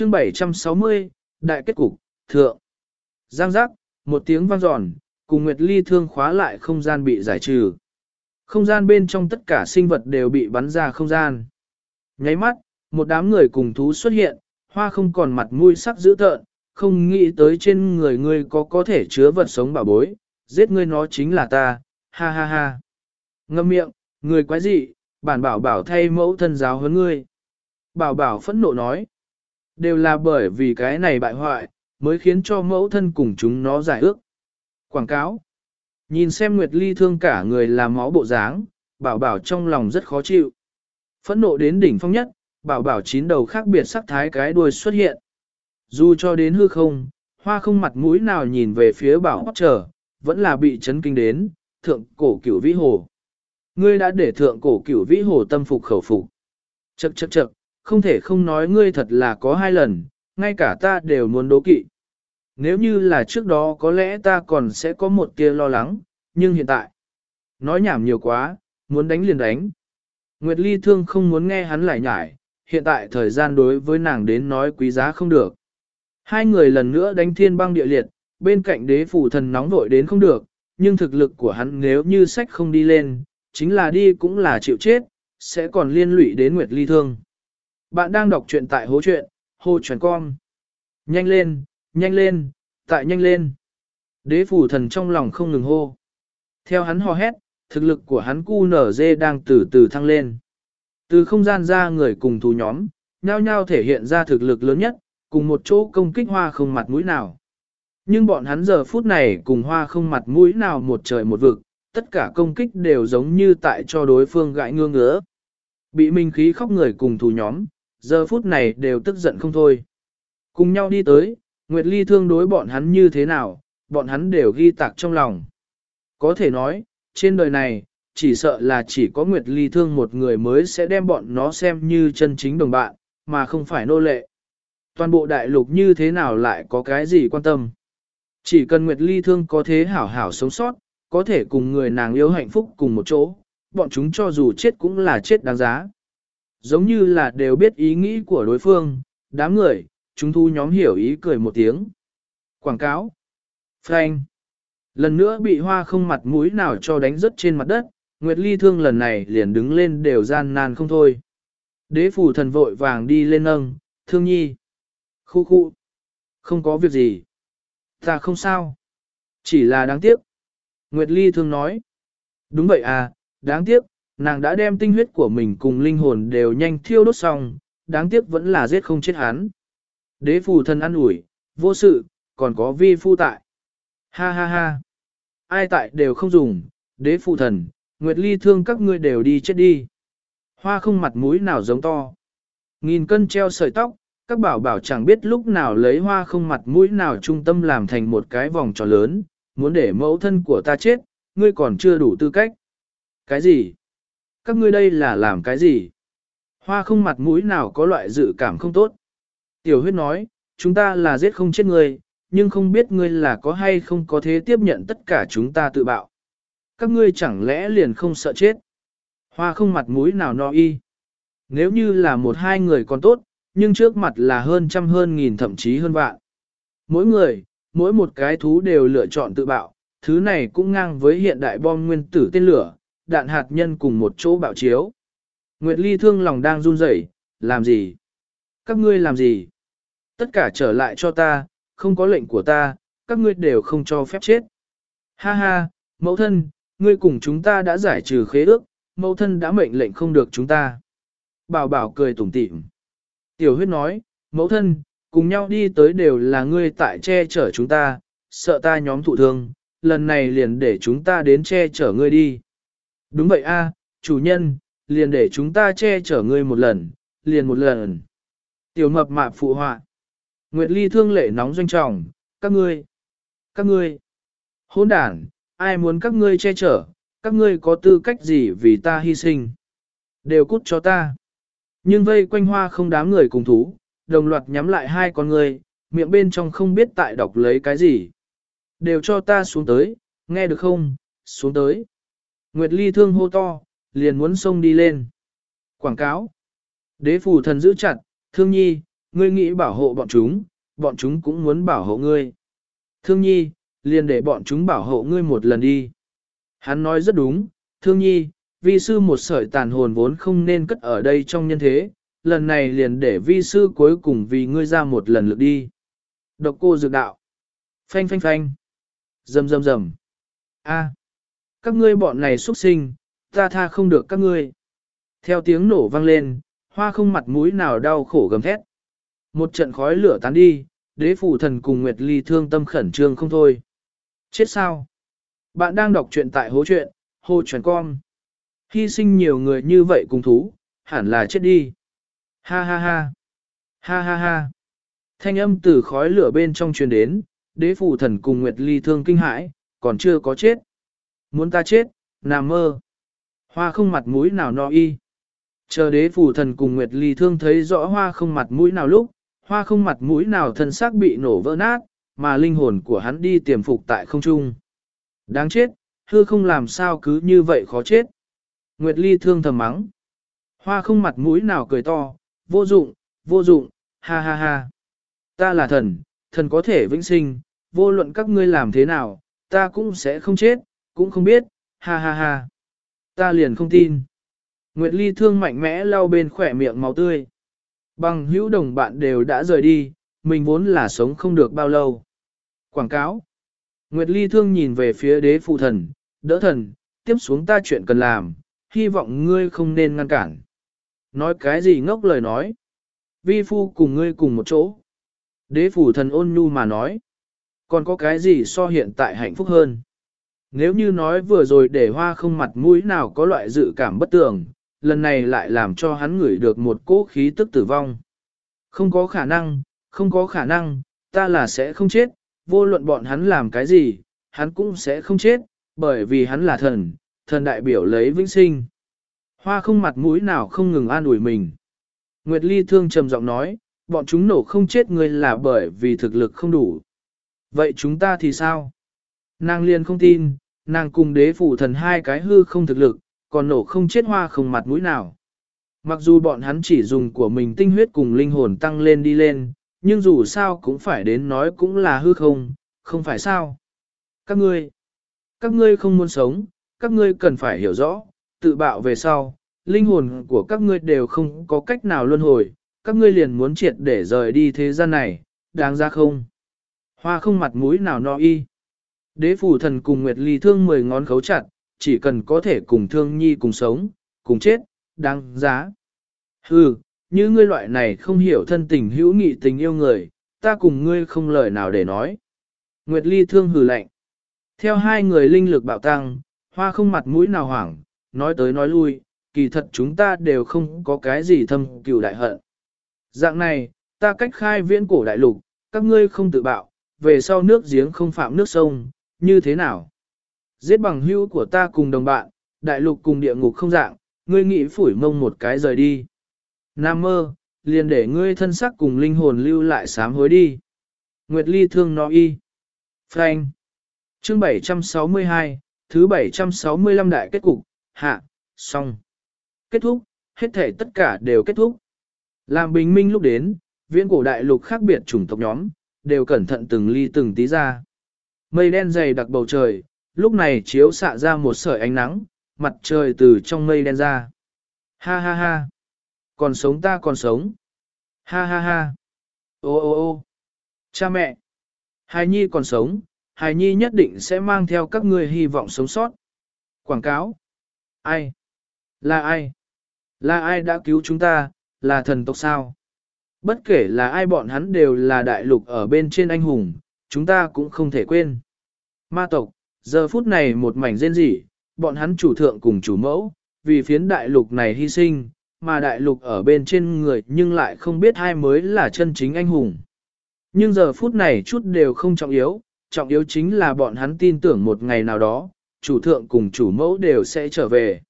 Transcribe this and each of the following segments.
chương 760, đại kết cục, thượng. Giang giác, một tiếng vang giòn, cùng Nguyệt Ly thương khóa lại không gian bị giải trừ. Không gian bên trong tất cả sinh vật đều bị bắn ra không gian. Nháy mắt, một đám người cùng thú xuất hiện, hoa không còn mặt mũi sắc dữ tợn, không nghĩ tới trên người ngươi có có thể chứa vật sống bảo bối, giết ngươi nó chính là ta, ha ha ha. Ngâm miệng, người quái dị, bản bảo bảo thay mẫu thân giáo huấn ngươi. Bảo bảo phẫn nộ nói, đều là bởi vì cái này bại hoại, mới khiến cho mẫu thân cùng chúng nó giải ước. Quảng cáo, nhìn xem Nguyệt Ly thương cả người làm máu bộ dáng, bảo bảo trong lòng rất khó chịu. Phẫn nộ đến đỉnh phong nhất, bảo bảo chín đầu khác biệt sắc thái cái đuôi xuất hiện. Dù cho đến hư không, hoa không mặt mũi nào nhìn về phía bảo hót trở, vẫn là bị chấn kinh đến, thượng cổ cửu vĩ hồ. Ngươi đã để thượng cổ cửu vĩ hồ tâm phục khẩu phục. Chậc chậc chậc, không thể không nói ngươi thật là có hai lần, ngay cả ta đều muốn đố kỵ. Nếu như là trước đó có lẽ ta còn sẽ có một tia lo lắng, nhưng hiện tại, nói nhảm nhiều quá, muốn đánh liền đánh. Nguyệt Ly thương không muốn nghe hắn lại nhải, hiện tại thời gian đối với nàng đến nói quý giá không được. Hai người lần nữa đánh thiên băng địa liệt, bên cạnh đế phủ thần nóng vội đến không được, nhưng thực lực của hắn nếu như sách không đi lên, chính là đi cũng là chịu chết, sẽ còn liên lụy đến Nguyệt Ly Thương. Bạn đang đọc truyện tại hố truyện, hô truyền con. Nhanh lên, nhanh lên, tại nhanh lên. Đế phủ thần trong lòng không ngừng hô. Theo hắn hò hét, thực lực của hắn cu nở dê đang từ từ thăng lên. Từ không gian ra người cùng thú nhóm, nhao nhao thể hiện ra thực lực lớn nhất, cùng một chỗ công kích hoa không mặt mũi nào. Nhưng bọn hắn giờ phút này cùng hoa không mặt mũi nào một trời một vực, tất cả công kích đều giống như tại cho đối phương gãi ngương ngứa. Bị minh khí khóc người cùng thù nhóm, giờ phút này đều tức giận không thôi. Cùng nhau đi tới, Nguyệt Ly thương đối bọn hắn như thế nào, bọn hắn đều ghi tạc trong lòng. Có thể nói, trên đời này, chỉ sợ là chỉ có Nguyệt Ly thương một người mới sẽ đem bọn nó xem như chân chính đồng bạn, mà không phải nô lệ. Toàn bộ đại lục như thế nào lại có cái gì quan tâm. Chỉ cần Nguyệt Ly thương có thế hảo hảo sống sót, có thể cùng người nàng yêu hạnh phúc cùng một chỗ, bọn chúng cho dù chết cũng là chết đáng giá. Giống như là đều biết ý nghĩ của đối phương, đám người, chúng thu nhóm hiểu ý cười một tiếng. Quảng cáo. Frank. Lần nữa bị hoa không mặt mũi nào cho đánh rớt trên mặt đất, Nguyệt Ly thương lần này liền đứng lên đều gian nan không thôi. Đế phủ thần vội vàng đi lên nâng, thương nhi. Khu khu. Không có việc gì. Ta không sao. Chỉ là đáng tiếc. Nguyệt Ly thương nói. Đúng vậy à, đáng tiếc, nàng đã đem tinh huyết của mình cùng linh hồn đều nhanh thiêu đốt xong, đáng tiếc vẫn là giết không chết hắn. Đế phù thần ăn ủi, vô sự, còn có vi phu tại. Ha ha ha. Ai tại đều không dùng, đế phù thần, Nguyệt Ly thương các ngươi đều đi chết đi. Hoa không mặt mũi nào giống to. Nghìn cân treo sợi tóc, các bảo bảo chẳng biết lúc nào lấy hoa không mặt mũi nào trung tâm làm thành một cái vòng tròn lớn, muốn để mẫu thân của ta chết, ngươi còn chưa đủ tư cách. Cái gì? Các ngươi đây là làm cái gì? Hoa không mặt mũi nào có loại dự cảm không tốt. Tiểu huyết nói, chúng ta là giết không chết ngươi, nhưng không biết ngươi là có hay không có thế tiếp nhận tất cả chúng ta tự bạo. Các ngươi chẳng lẽ liền không sợ chết? Hoa không mặt mũi nào no y. Nếu như là một hai người còn tốt, nhưng trước mặt là hơn trăm hơn nghìn thậm chí hơn vạn. Mỗi người, mỗi một cái thú đều lựa chọn tự bạo, thứ này cũng ngang với hiện đại bom nguyên tử tên lửa, đạn hạt nhân cùng một chỗ bạo chiếu. Nguyệt Ly thương lòng đang run rẩy, làm gì? Các ngươi làm gì? Tất cả trở lại cho ta, không có lệnh của ta, các ngươi đều không cho phép chết. Ha ha, mẫu thân, ngươi cùng chúng ta đã giải trừ khế ước, mẫu thân đã mệnh lệnh không được chúng ta. Bảo bảo cười tủm tỉm. Tiểu huyết nói, mẫu thân, cùng nhau đi tới đều là ngươi tại che chở chúng ta, sợ ta nhóm thụ thương, lần này liền để chúng ta đến che chở ngươi đi. Đúng vậy a, chủ nhân, liền để chúng ta che chở ngươi một lần, liền một lần. Tiểu mập mạp phụ họa. Nguyệt Ly thương lệ nóng doanh trọng, các ngươi, các ngươi, hỗn đản, ai muốn các ngươi che chở, các ngươi có tư cách gì vì ta hy sinh. Đều cút cho ta. Nhưng vây quanh hoa không đám người cùng thú, đồng loạt nhắm lại hai con người, miệng bên trong không biết tại đọc lấy cái gì. Đều cho ta xuống tới, nghe được không, xuống tới. Nguyệt Ly thương hô to, liền muốn xông đi lên. Quảng cáo. Đế phủ thần giữ chặt, thương nhi, Ngươi nghĩ bảo hộ bọn chúng, bọn chúng cũng muốn bảo hộ ngươi. Thương nhi, liền để bọn chúng bảo hộ ngươi một lần đi. Hắn nói rất đúng, thương nhi, vi sư một sợi tàn hồn vốn không nên cất ở đây trong nhân thế, lần này liền để vi sư cuối cùng vì ngươi ra một lần lượt đi. Độc cô dược đạo. Phanh phanh phanh. Rầm rầm rầm. A. Các ngươi bọn này xuất sinh, ta tha không được các ngươi. Theo tiếng nổ vang lên, hoa không mặt mũi nào đau khổ gầm thét. Một trận khói lửa tán đi, đế phủ thần cùng Nguyệt Ly thương tâm khẩn trương không thôi. Chết sao? Bạn đang đọc truyện tại hố truyện, hô truyền con. Hy sinh nhiều người như vậy cùng thú, hẳn là chết đi. Ha ha ha. Ha ha ha. Thanh âm từ khói lửa bên trong truyền đến, đế phủ thần cùng Nguyệt Ly thương kinh hãi, còn chưa có chết. Muốn ta chết, nằm mơ. Hoa không mặt mũi nào no y. Chờ đế phủ thần cùng Nguyệt Ly thương thấy rõ hoa không mặt mũi nào lúc, hoa không mặt mũi nào thân xác bị nổ vỡ nát, mà linh hồn của hắn đi tiềm phục tại không trung. Đáng chết, hư không làm sao cứ như vậy khó chết. Nguyệt Ly thương thầm mắng. Hoa không mặt mũi nào cười to, vô dụng, vô dụng, ha ha ha. Ta là thần, thần có thể vĩnh sinh, vô luận các ngươi làm thế nào, ta cũng sẽ không chết, cũng không biết, ha ha ha. Ta liền không tin. Nguyệt Ly thương mạnh mẽ lau bên khỏe miệng máu tươi. Bằng hữu đồng bạn đều đã rời đi, mình vốn là sống không được bao lâu. Quảng cáo. Nguyệt Ly thương nhìn về phía đế phụ thần, đỡ thần, tiếp xuống ta chuyện cần làm, hy vọng ngươi không nên ngăn cản. Nói cái gì ngốc lời nói. Vi phu cùng ngươi cùng một chỗ. Đế phủ thần ôn nhu mà nói. Còn có cái gì so hiện tại hạnh phúc hơn? Nếu như nói vừa rồi để hoa không mặt mũi nào có loại dự cảm bất tường, lần này lại làm cho hắn ngửi được một cỗ khí tức tử vong. Không có khả năng, không có khả năng, ta là sẽ không chết, vô luận bọn hắn làm cái gì, hắn cũng sẽ không chết, bởi vì hắn là thần, thần đại biểu lấy vĩnh sinh. Hoa không mặt mũi nào không ngừng an ủi mình. Nguyệt Ly thương trầm giọng nói, bọn chúng nổ không chết ngươi là bởi vì thực lực không đủ. Vậy chúng ta thì sao? Nàng liền không tin, nàng cùng đế phụ thần hai cái hư không thực lực, còn nổ không chết hoa không mặt mũi nào. Mặc dù bọn hắn chỉ dùng của mình tinh huyết cùng linh hồn tăng lên đi lên, nhưng dù sao cũng phải đến nói cũng là hư không, không phải sao. Các ngươi, các ngươi không muốn sống, các ngươi cần phải hiểu rõ, tự bạo về sau, linh hồn của các ngươi đều không có cách nào luân hồi, các ngươi liền muốn triệt để rời đi thế gian này, đáng ra không? Hoa không mặt mũi nào no y. Đế phủ thần cùng Nguyệt Ly thương mười ngón khấu chặt, chỉ cần có thể cùng thương nhi cùng sống, cùng chết, đáng giá. Hừ, như ngươi loại này không hiểu thân tình hữu nghị tình yêu người, ta cùng ngươi không lời nào để nói. Nguyệt Ly thương hừ lạnh. Theo hai người linh lực bạo tăng, hoa không mặt mũi nào hoảng, nói tới nói lui, kỳ thật chúng ta đều không có cái gì thâm cừu đại hận. Dạng này, ta cách khai viễn cổ đại lục, các ngươi không tự bạo, về sau nước giếng không phạm nước sông, như thế nào? Giết bằng hưu của ta cùng đồng bạn, đại lục cùng địa ngục không dạng, ngươi nghĩ phủi mông một cái rời đi. Nam mơ, liền để ngươi thân sắc cùng linh hồn lưu lại sám hối đi. Nguyệt Ly thương nó y. Frank. Chương 762, thứ 765 đại kết cục, hạ, xong. Kết thúc, hết thể tất cả đều kết thúc. Làm bình minh lúc đến, viễn cổ đại lục khác biệt chủng tộc nhóm, đều cẩn thận từng ly từng tí ra. Mây đen dày đặc bầu trời, lúc này chiếu xạ ra một sợi ánh nắng, mặt trời từ trong mây đen ra. Ha ha ha. Còn sống ta còn sống. Ha ha ha. Ô ô ô. Cha mẹ. Hài Nhi còn sống, Hài Nhi nhất định sẽ mang theo các ngươi hy vọng sống sót. Quảng cáo. Ai? Là ai? Là ai đã cứu chúng ta, là thần tộc sao? Bất kể là ai bọn hắn đều là đại lục ở bên trên anh hùng, chúng ta cũng không thể quên. Ma tộc, giờ phút này một mảnh rên rỉ, bọn hắn chủ thượng cùng chủ mẫu, vì phiến đại lục này hy sinh, mà đại lục ở bên trên người nhưng lại không biết ai mới là chân chính anh hùng. Nhưng giờ phút này chút đều không trọng yếu, trọng yếu chính là bọn hắn tin tưởng một ngày nào đó, chủ thượng cùng chủ mẫu đều sẽ trở về.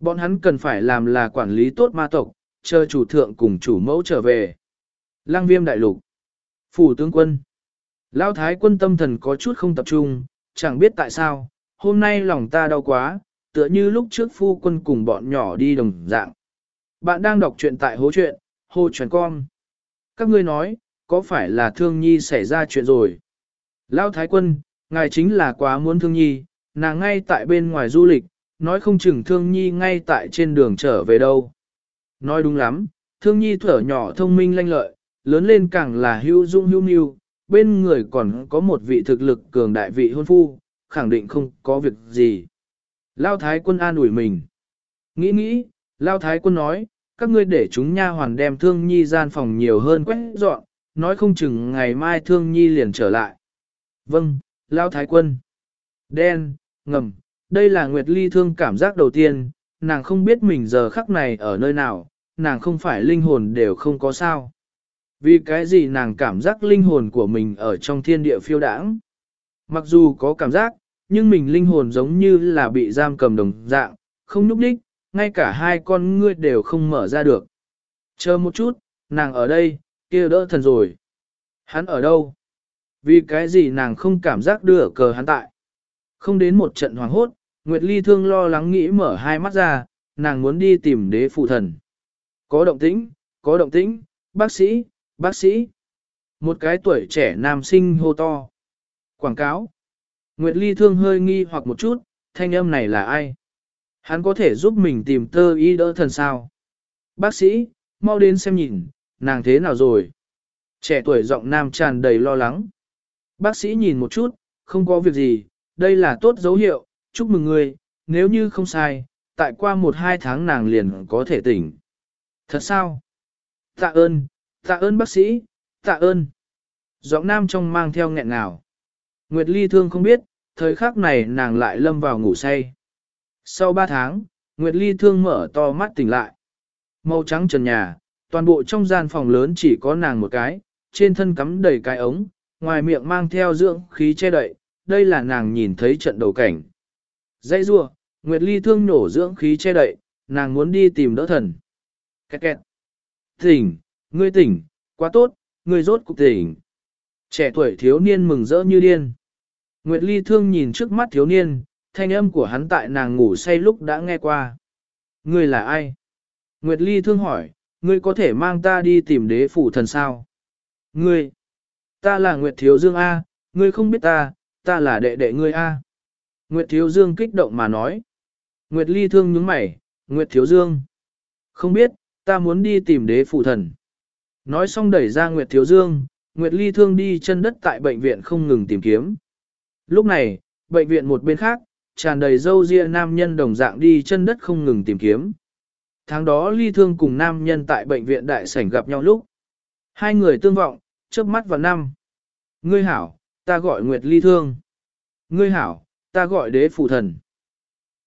Bọn hắn cần phải làm là quản lý tốt ma tộc, chờ chủ thượng cùng chủ mẫu trở về. Lăng viêm đại lục. Phủ tướng quân. Lão thái quân tâm thần có chút không tập trung, chẳng biết tại sao, hôm nay lòng ta đau quá, tựa như lúc trước phu quân cùng bọn nhỏ đi đồng dạng. Bạn đang đọc truyện tại hố truyện, hô truyền con. các ngươi nói, có phải là thương nhi xảy ra chuyện rồi? Lao Thái Quân, ngài chính là quá muốn thương nhi, nàng ngay tại bên ngoài du lịch, nói không chừng thương nhi ngay tại trên đường trở về đâu. Nói đúng lắm, thương nhi thở nhỏ thông minh lanh lợi, lớn lên càng là hữu dung hữu mưu, bên người còn có một vị thực lực cường đại vị hôn phu, khẳng định không có việc gì. Lao Thái quân an ủi mình. Nghĩ nghĩ, Lao Thái quân nói, các ngươi để chúng nha hoàn đem thương nhi gian phòng nhiều hơn quét dọn, nói không chừng ngày mai thương nhi liền trở lại. Vâng, Lao Thái quân. Đen, ngầm, đây là Nguyệt Ly thương cảm giác đầu tiên, nàng không biết mình giờ khắc này ở nơi nào, nàng không phải linh hồn đều không có sao. Vì cái gì nàng cảm giác linh hồn của mình ở trong thiên địa phiêu đãng. Mặc dù có cảm giác, nhưng mình linh hồn giống như là bị giam cầm đồng dạng, không nhúc đích, ngay cả hai con ngươi đều không mở ra được. Chờ một chút, nàng ở đây, kia đỡ thần rồi. Hắn ở đâu? Vì cái gì nàng không cảm giác đưa cờ hắn tại? Không đến một trận hoàng hốt, Nguyệt Ly thương lo lắng nghĩ mở hai mắt ra, nàng muốn đi tìm đế phụ thần. Có động tĩnh, có động tĩnh, bác sĩ, bác sĩ. Một cái tuổi trẻ nam sinh hô to. Quảng cáo. Nguyệt Ly thương hơi nghi hoặc một chút, thanh âm này là ai? Hắn có thể giúp mình tìm tơ y đỡ thần sao? Bác sĩ, mau đến xem nhìn, nàng thế nào rồi? Trẻ tuổi giọng nam tràn đầy lo lắng. Bác sĩ nhìn một chút, không có việc gì, đây là tốt dấu hiệu, chúc mừng người, nếu như không sai, tại qua một hai tháng nàng liền có thể tỉnh. Thật sao? Tạ ơn, tạ ơn bác sĩ, tạ ơn. Giọng nam trong mang theo nghẹn ngào. Nguyệt Ly thương không biết, thời khắc này nàng lại lâm vào ngủ say. Sau ba tháng, Nguyệt Ly thương mở to mắt tỉnh lại. Màu trắng trần nhà, toàn bộ trong gian phòng lớn chỉ có nàng một cái, trên thân cắm đầy cái ống, ngoài miệng mang theo dưỡng khí che đậy, đây là nàng nhìn thấy trận đầu cảnh. Dãy rua, Nguyệt Ly thương nổ dưỡng khí che đậy, nàng muốn đi tìm đỡ thần. Kẹt kẹt. Tỉnh, ngươi tỉnh, quá tốt, ngươi rốt cục tỉnh. Trẻ tuổi thiếu niên mừng rỡ như điên. Nguyệt Ly thương nhìn trước mắt thiếu niên, thanh âm của hắn tại nàng ngủ say lúc đã nghe qua. Ngươi là ai? Nguyệt Ly thương hỏi, ngươi có thể mang ta đi tìm đế phủ thần sao? Ngươi, ta là Nguyệt Thiếu Dương A, ngươi không biết ta, ta là đệ đệ ngươi A. Nguyệt Thiếu Dương kích động mà nói. Nguyệt Ly thương nhướng mày, Nguyệt Thiếu Dương. Không biết, ta muốn đi tìm đế phủ thần. Nói xong đẩy ra Nguyệt Thiếu Dương, Nguyệt Ly thương đi chân đất tại bệnh viện không ngừng tìm kiếm. Lúc này, bệnh viện một bên khác, tràn đầy dâu ria nam nhân đồng dạng đi chân đất không ngừng tìm kiếm. Tháng đó Ly thương cùng nam nhân tại bệnh viện đại sảnh gặp nhau lúc. Hai người tương vọng, trước mắt vào năm. Ngươi hảo, ta gọi Nguyệt Ly thương. Ngươi hảo, ta gọi đế phụ thần.